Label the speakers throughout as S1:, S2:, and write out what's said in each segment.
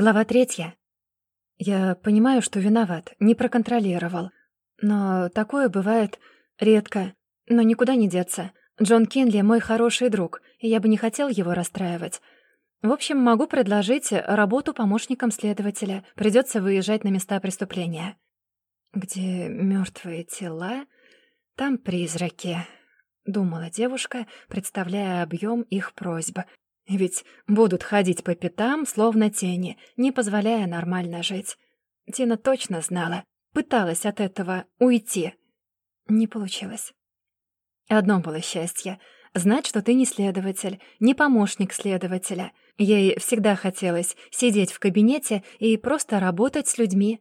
S1: Глава третья. Я понимаю, что виноват, не проконтролировал. Но такое бывает редко, но никуда не деться. Джон Кинли — мой хороший друг, и я бы не хотел его расстраивать. В общем, могу предложить работу помощником следователя. Придется выезжать на места преступления. Где мертвые тела, там призраки, думала девушка, представляя объем их просьб. Ведь будут ходить по пятам, словно тени, не позволяя нормально жить. Тина точно знала, пыталась от этого уйти. Не получилось. Одно было счастье — знать, что ты не следователь, не помощник следователя. Ей всегда хотелось сидеть в кабинете и просто работать с людьми.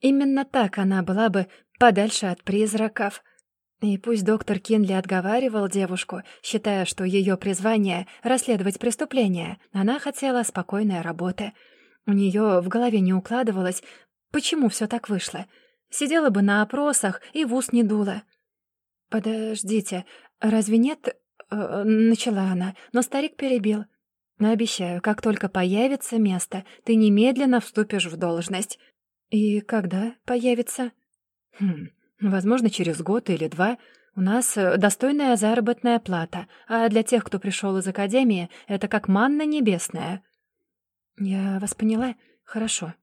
S1: Именно так она была бы подальше от призраков. И пусть доктор Кинли отговаривал девушку, считая, что ее призвание — расследовать преступления, она хотела спокойной работы. У нее в голове не укладывалось, почему все так вышло. Сидела бы на опросах и в ус не дула. «Подождите, разве нет...» э, — начала она, но старик перебил. «Обещаю, как только появится место, ты немедленно вступишь в должность». «И когда появится?» «Хм, возможно, через год или два. У нас э, достойная заработная плата, а для тех, кто пришел из академии, это как манна небесная». «Я вас поняла. Хорошо.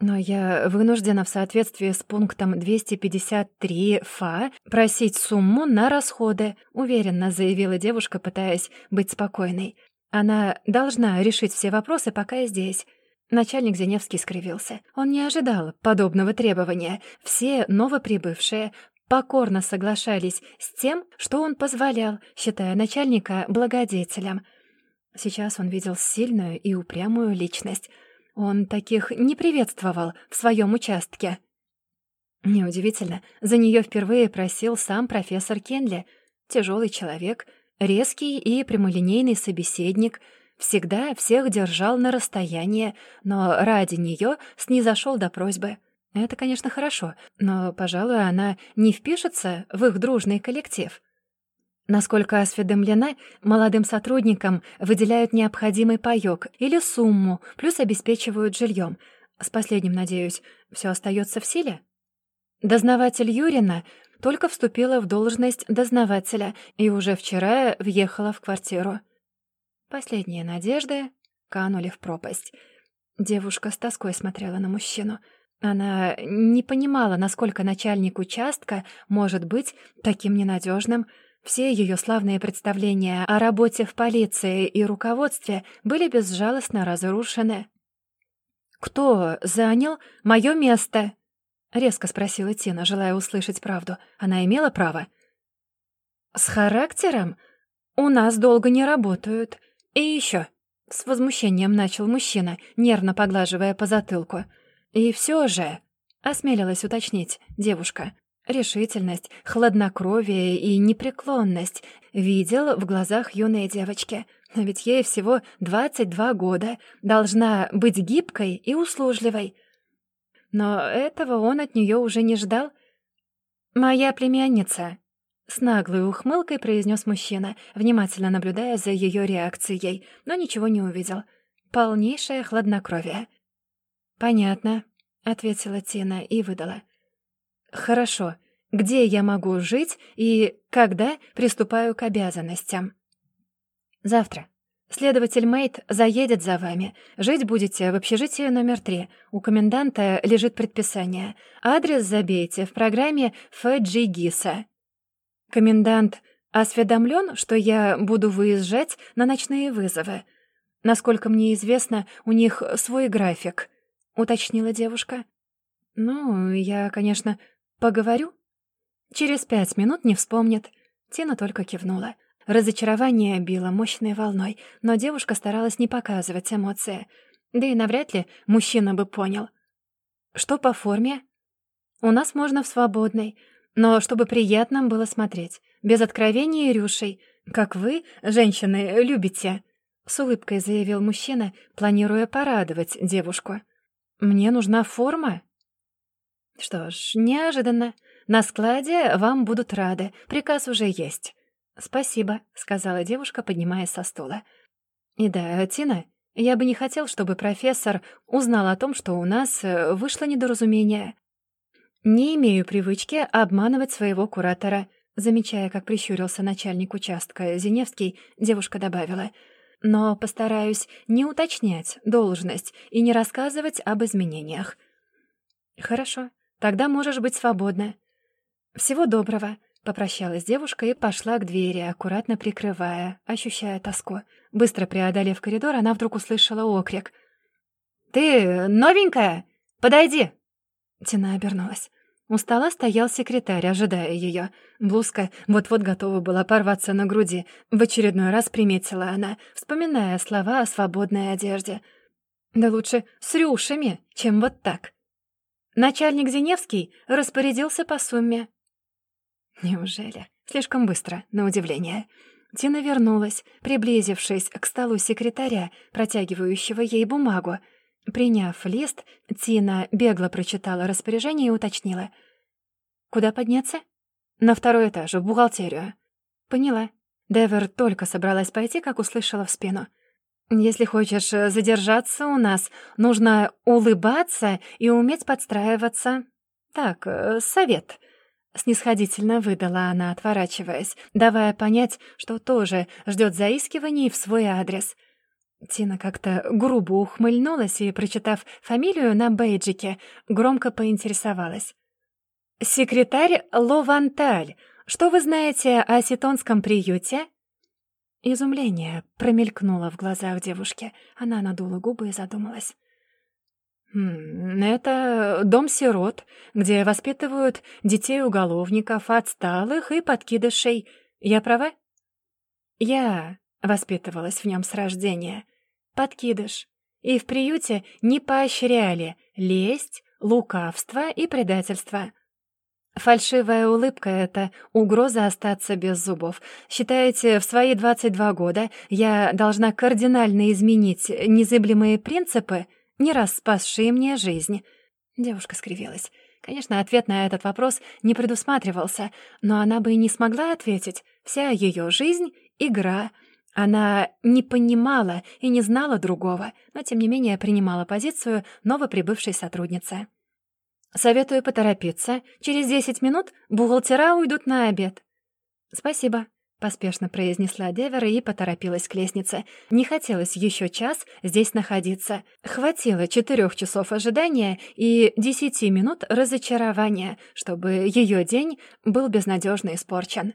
S1: Но я вынуждена в соответствии с пунктом 253 ФА просить сумму на расходы, уверенно заявила девушка, пытаясь быть спокойной. Она должна решить все вопросы, пока я здесь. Начальник Зеневский скривился. Он не ожидал подобного требования. Все новоприбывшие покорно соглашались с тем, что он позволял, считая начальника благодетелем. Сейчас он видел сильную и упрямую личность — он таких не приветствовал в своем участке. Неудивительно, за нее впервые просил сам профессор Кенли. Тяжелый человек, резкий и прямолинейный собеседник, всегда всех держал на расстоянии, но ради нее снизошел до просьбы. Это, конечно, хорошо, но, пожалуй, она не впишется в их дружный коллектив. Насколько осведомлена, молодым сотрудникам выделяют необходимый паёк или сумму, плюс обеспечивают жильем. С последним, надеюсь, все остается в силе? Дознаватель Юрина только вступила в должность дознавателя и уже вчера въехала в квартиру. Последние надежды канули в пропасть. Девушка с тоской смотрела на мужчину. Она не понимала, насколько начальник участка может быть таким ненадежным. Все ее славные представления о работе в полиции и руководстве были безжалостно разрушены. «Кто занял мое место?» — резко спросила Тина, желая услышать правду. Она имела право. «С характером? У нас долго не работают. И еще...» — с возмущением начал мужчина, нервно поглаживая по затылку. «И все же...» — осмелилась уточнить девушка решительность, хладнокровие и непреклонность видел в глазах юной девочки. Но ведь ей всего 22 года, должна быть гибкой и услужливой. Но этого он от нее уже не ждал. «Моя племянница», — с наглой ухмылкой произнес мужчина, внимательно наблюдая за ее реакцией, но ничего не увидел. Полнейшее хладнокровие. «Понятно», — ответила Тина и выдала. «Хорошо. Где я могу жить и когда приступаю к обязанностям?» «Завтра. Следователь Мейт заедет за вами. Жить будете в общежитии номер три. У коменданта лежит предписание. Адрес забейте в программе Фэджи Гиса. Комендант осведомлен, что я буду выезжать на ночные вызовы. Насколько мне известно, у них свой график», — уточнила девушка. «Ну, я, конечно, «Поговорю?» Через пять минут не вспомнит. Тина только кивнула. Разочарование било мощной волной, но девушка старалась не показывать эмоции. Да и навряд ли мужчина бы понял. «Что по форме?» «У нас можно в свободной, но чтобы приятно было смотреть, без откровений и рюшей, как вы, женщины, любите», — с улыбкой заявил мужчина, планируя порадовать девушку. «Мне нужна форма?» «Что ж, неожиданно. На складе вам будут рады. Приказ уже есть». «Спасибо», — сказала девушка, поднимаясь со стула. «И да, Тина, Я бы не хотел, чтобы профессор узнал о том, что у нас э, вышло недоразумение. Не имею привычки обманывать своего куратора. Замечая, как прищурился начальник участка Зиневский, девушка добавила. Но постараюсь не уточнять должность и не рассказывать об изменениях. Хорошо, тогда можешь быть свободна. Всего доброго. Попрощалась девушка и пошла к двери, аккуратно прикрывая, ощущая тоску. Быстро преодолев коридор, она вдруг услышала окрик. «Ты новенькая? Подойди!» Тина обернулась. У стола стоял секретарь, ожидая ее. Блузка вот-вот готова была порваться на груди. В очередной раз приметила она, вспоминая слова о свободной одежде. «Да лучше с рюшами, чем вот так». Начальник Зиневский распорядился по сумме. Неужели? Слишком быстро, на удивление. Тина вернулась, приблизившись к столу секретаря, протягивающего ей бумагу. Приняв лист, Тина бегло прочитала распоряжение и уточнила. «Куда подняться?» «На второй этаж, в бухгалтерию». «Поняла». Девер только собралась пойти, как услышала в спину. «Если хочешь задержаться у нас, нужно улыбаться и уметь подстраиваться. Так, э, совет». Снисходительно выдала она, отворачиваясь, давая понять, что тоже ждет заискиваний в свой адрес. Тина как-то грубо ухмыльнулась и, прочитав фамилию на бейджике, громко поинтересовалась. «Секретарь Лованталь, что вы знаете о ситонском приюте?» Изумление промелькнуло в глазах девушки. Она надула губы и задумалась. «Это дом-сирот, где воспитывают детей-уголовников, отсталых и подкидышей. Я права?» «Я воспитывалась в нем с рождения. Подкидыш. И в приюте не поощряли лесть, лукавство и предательство». Фальшивая улыбка — это угроза остаться без зубов. Считаете, в свои 22 года я должна кардинально изменить незыблемые принципы — не раз спасшие мне жизнь. Девушка скривилась. Конечно, ответ на этот вопрос не предусматривался, но она бы и не смогла ответить. Вся ее жизнь — игра. Она не понимала и не знала другого, но, тем не менее, принимала позицию новоприбывшей сотрудницы. «Советую поторопиться. Через десять минут бухгалтера уйдут на обед». «Спасибо», поспешно произнесла Девера и поторопилась к лестнице. Не хотелось еще час здесь находиться. Хватило четырех часов ожидания и десяти минут разочарования, чтобы ее день был безнадежно испорчен.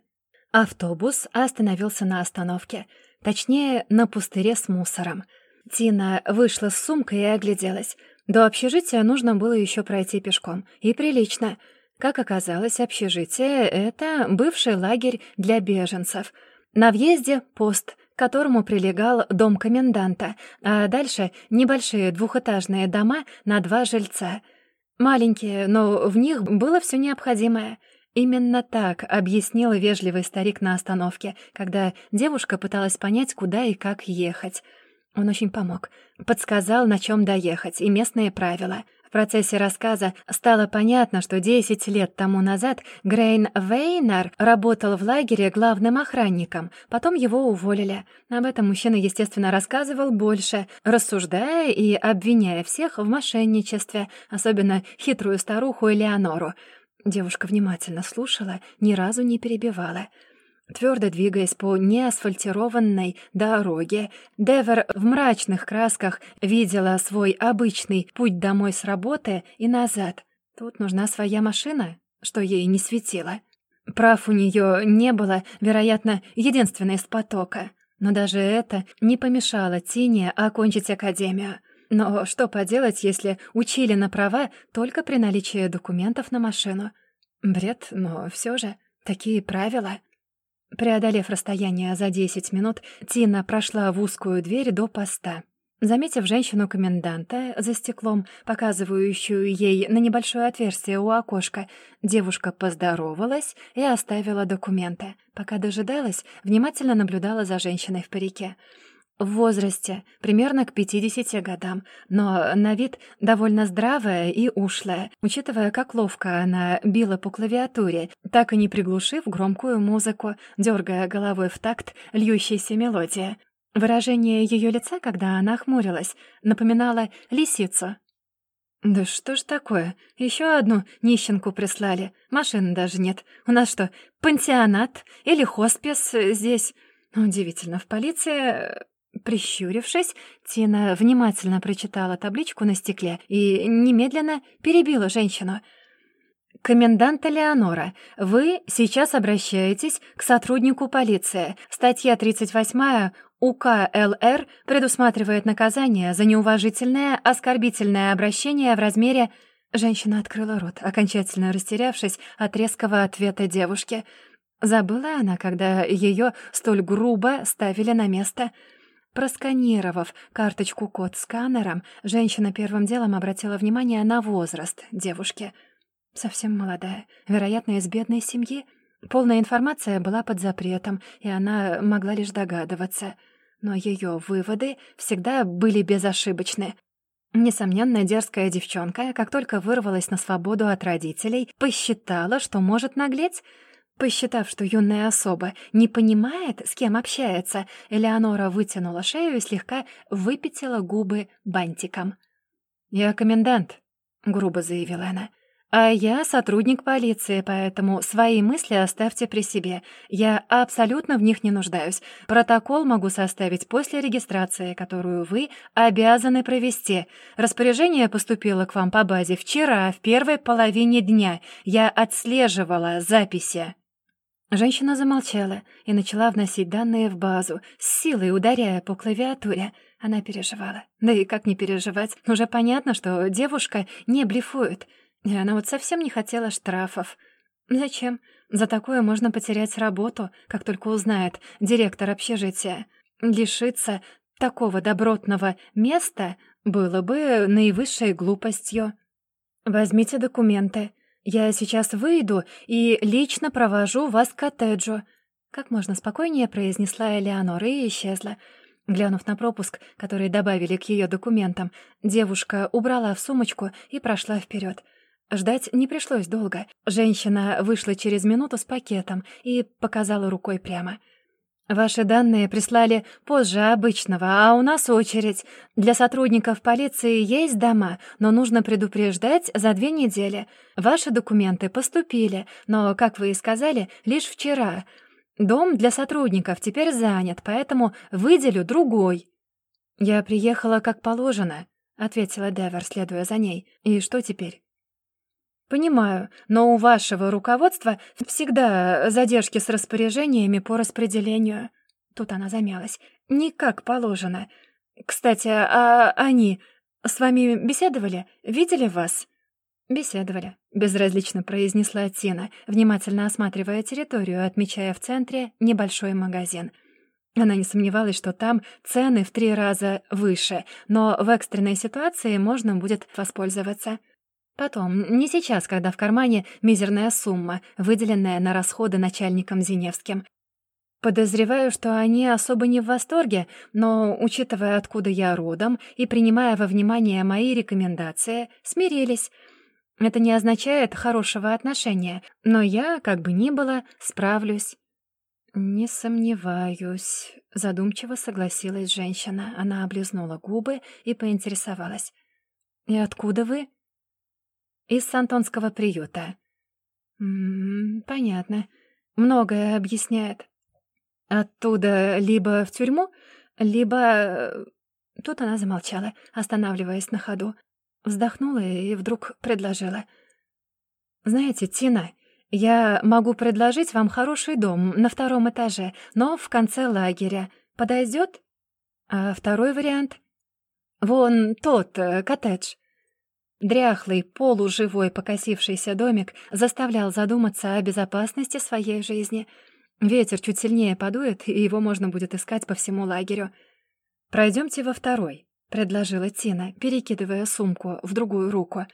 S1: Автобус остановился на остановке, точнее, на пустыре с мусором. Тина вышла с сумкой и огляделась. До общежития нужно было еще пройти пешком. И прилично — как оказалось, общежитие — это бывший лагерь для беженцев. На въезде — пост, к которому прилегал дом коменданта, а дальше — небольшие двухэтажные дома на два жильца. Маленькие, но в них было все необходимое. Именно так объяснил вежливый старик на остановке, когда девушка пыталась понять, куда и как ехать. Он очень помог. Подсказал, на чем доехать, и местные правила — в процессе рассказа стало понятно, что 10 лет тому назад Грейн Вейнер работал в лагере главным охранником, потом его уволили. Об этом мужчина, естественно, рассказывал больше, рассуждая и обвиняя всех в мошенничестве, особенно хитрую старуху Элеонору. Девушка внимательно слушала, ни разу не перебивала — Твердо двигаясь по неасфальтированной дороге, Девер в мрачных красках видела свой обычный путь домой с работы и назад. Тут нужна своя машина, что ей не светило. Прав у нее не было, вероятно, единственной из потока. Но даже это не помешало Тине окончить академию. Но что поделать, если учили на права только при наличии документов на машину? Бред, но все же такие правила. Преодолев расстояние за 10 минут, Тина прошла в узкую дверь до поста. Заметив женщину-коменданта за стеклом, показывающую ей на небольшое отверстие у окошка, девушка поздоровалась и оставила документы. Пока дожидалась, внимательно наблюдала за женщиной в парике — в возрасте, примерно к 50 годам, но на вид довольно здравая и ушлая, учитывая, как ловко она била по клавиатуре, так и не приглушив громкую музыку, дергая головой в такт льющейся мелодии. Выражение ее лица, когда она хмурилась, напоминало лисицу. «Да что ж такое? Еще одну нищенку прислали. Машины даже нет. У нас что, пансионат или хоспис здесь?» Удивительно, в полиции Прищурившись, Тина внимательно прочитала табличку на стекле и немедленно перебила женщину. «Комендант Леонора, вы сейчас обращаетесь к сотруднику полиции. Статья 38 УК ЛР предусматривает наказание за неуважительное, оскорбительное обращение в размере...» Женщина открыла рот, окончательно растерявшись от резкого ответа девушки. Забыла она, когда ее столь грубо ставили на место — Просканировав карточку-код сканером, женщина первым делом обратила внимание на возраст девушки. Совсем молодая, вероятно, из бедной семьи. Полная информация была под запретом, и она могла лишь догадываться. Но ее выводы всегда были безошибочны. Несомненно, дерзкая девчонка, как только вырвалась на свободу от родителей, посчитала, что может наглеть — Посчитав, что юная особа не понимает, с кем общается, Элеонора вытянула шею и слегка выпятила губы бантиком. «Я комендант», — грубо заявила она. «А я сотрудник полиции, поэтому свои мысли оставьте при себе. Я абсолютно в них не нуждаюсь. Протокол могу составить после регистрации, которую вы обязаны провести. Распоряжение поступило к вам по базе вчера, в первой половине дня. Я отслеживала записи». Женщина замолчала и начала вносить данные в базу, с силой ударяя по клавиатуре. Она переживала. Да и как не переживать? Уже понятно, что девушка не блефует. И она вот совсем не хотела штрафов. Зачем? За такое можно потерять работу, как только узнает директор общежития. Лишиться такого добротного места было бы наивысшей глупостью. «Возьмите документы», я сейчас выйду и лично провожу вас к коттеджу», — как можно спокойнее произнесла Элеонора и исчезла. Глянув на пропуск, который добавили к ее документам, девушка убрала в сумочку и прошла вперед. Ждать не пришлось долго. Женщина вышла через минуту с пакетом и показала рукой прямо — Ваши данные прислали позже обычного, а у нас очередь. Для сотрудников полиции есть дома, но нужно предупреждать за две недели. Ваши документы поступили, но, как вы и сказали, лишь вчера. Дом для сотрудников теперь занят, поэтому выделю другой». «Я приехала как положено», — ответила Девер, следуя за ней. «И что теперь?» «Понимаю, но у вашего руководства всегда задержки с распоряжениями по распределению». Тут она замялась. «Не как положено. Кстати, а они с вами беседовали? Видели вас?» «Беседовали», — безразлично произнесла Тина, внимательно осматривая территорию, отмечая в центре небольшой магазин. Она не сомневалась, что там цены в три раза выше, но в экстренной ситуации можно будет воспользоваться. Потом, не сейчас, когда в кармане мизерная сумма, выделенная на расходы начальником Зиневским. Подозреваю, что они особо не в восторге, но, учитывая, откуда я родом, и принимая во внимание мои рекомендации, смирились. Это не означает хорошего отношения, но я, как бы ни было, справлюсь. «Не сомневаюсь», — задумчиво согласилась женщина. Она облизнула губы и поинтересовалась. «И откуда вы?» Из Сантонского приюта. М -м, понятно. Многое объясняет. Оттуда либо в тюрьму, либо... Э, тут она замолчала, останавливаясь на ходу. Вздохнула и вдруг предложила. «Знаете, Тина, я могу предложить вам хороший дом на втором этаже, но в конце лагеря. Подойдет? А второй вариант? Вон тот э, коттедж. Дряхлый, полуживой, покосившийся домик заставлял задуматься о безопасности своей жизни. Ветер чуть сильнее подует, и его можно будет искать по всему лагерю. Пройдемте во второй», — предложила Тина, перекидывая сумку в другую руку.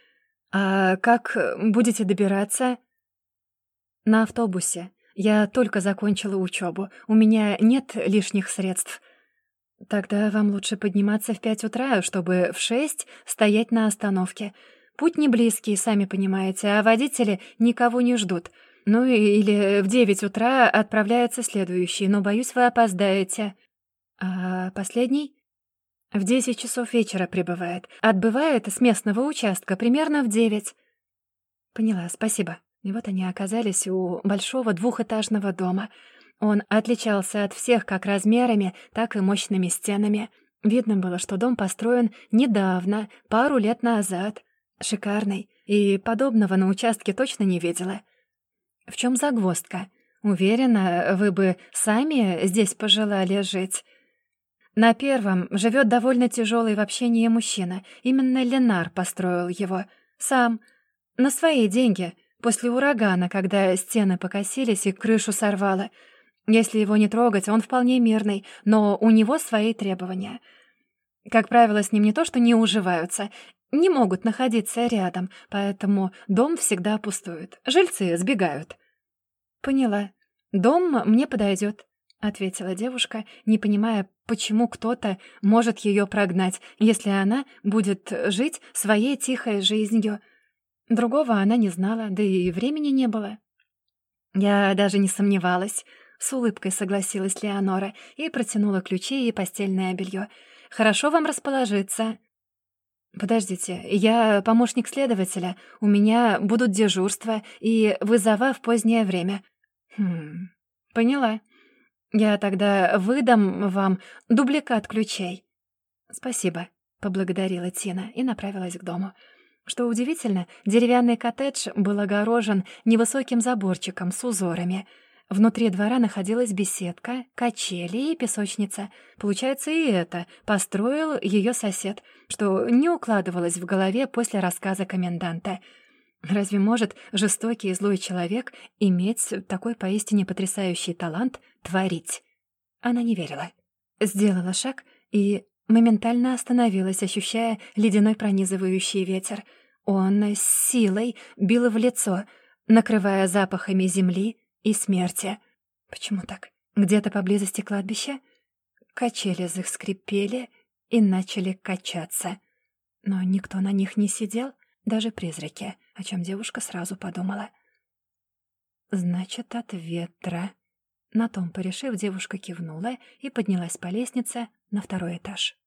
S1: «А как будете добираться?» «На автобусе. Я только закончила учебу. У меня нет лишних средств». «Тогда вам лучше подниматься в пять утра, чтобы в шесть стоять на остановке. Путь не близкий, сами понимаете, а водители никого не ждут. Ну или в девять утра отправляется следующий, но, боюсь, вы опоздаете». А последний? В десять часов вечера прибывает. Отбывает с местного участка примерно в девять. Поняла, спасибо. И вот они оказались у большого двухэтажного дома. Он отличался от всех как размерами, так и мощными стенами. Видно было, что дом построен недавно, пару лет назад. Шикарный. И подобного на участке точно не видела. В чем загвоздка? Уверена, вы бы сами здесь пожелали жить. На первом живет довольно тяжелый в общении мужчина. Именно Ленар построил его. Сам. На свои деньги. После урагана, когда стены покосились и крышу сорвало. Если его не трогать, он вполне мирный, но у него свои требования. Как правило, с ним не то что не уживаются, не могут находиться рядом, поэтому дом всегда пустует. Жильцы сбегают. Поняла. Дом мне подойдет. — ответила девушка, не понимая, почему кто-то может ее прогнать, если она будет жить своей тихой жизнью. Другого она не знала, да и времени не было. Я даже не сомневалась. С улыбкой согласилась Леонора и протянула ключи и постельное белье. «Хорошо вам расположиться». «Подождите, я помощник следователя. У меня будут дежурства и вызова в позднее время». «Хм, поняла». Я тогда выдам вам дубликат ключей». «Спасибо», — поблагодарила Тина и направилась к дому. Что удивительно, деревянный коттедж был огорожен невысоким заборчиком с узорами. Внутри двора находилась беседка, качели и песочница. Получается, и это построил ее сосед, что не укладывалось в голове после рассказа коменданта — Разве может жестокий и злой человек иметь такой поистине потрясающий талант творить? Она не верила. Сделала шаг и моментально остановилась, ощущая ледяной пронизывающий ветер. Он силой бил в лицо, накрывая запахами земли и смерти. Почему так? Где-то поблизости кладбища? Качели заскрипели и начали качаться. Но никто на них не сидел, даже призраки — о чем девушка сразу подумала. «Значит, от ветра». На том порешив, девушка кивнула и поднялась по лестнице на второй этаж.